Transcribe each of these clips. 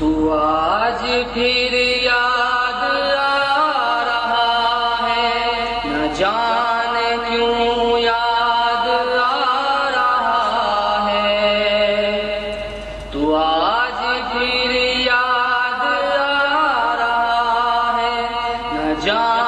तू आज फिर याद आ रहा है। न जाने क्यों याद आ रहा है। तू आज फिर याद आ रहा है। न जान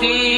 see.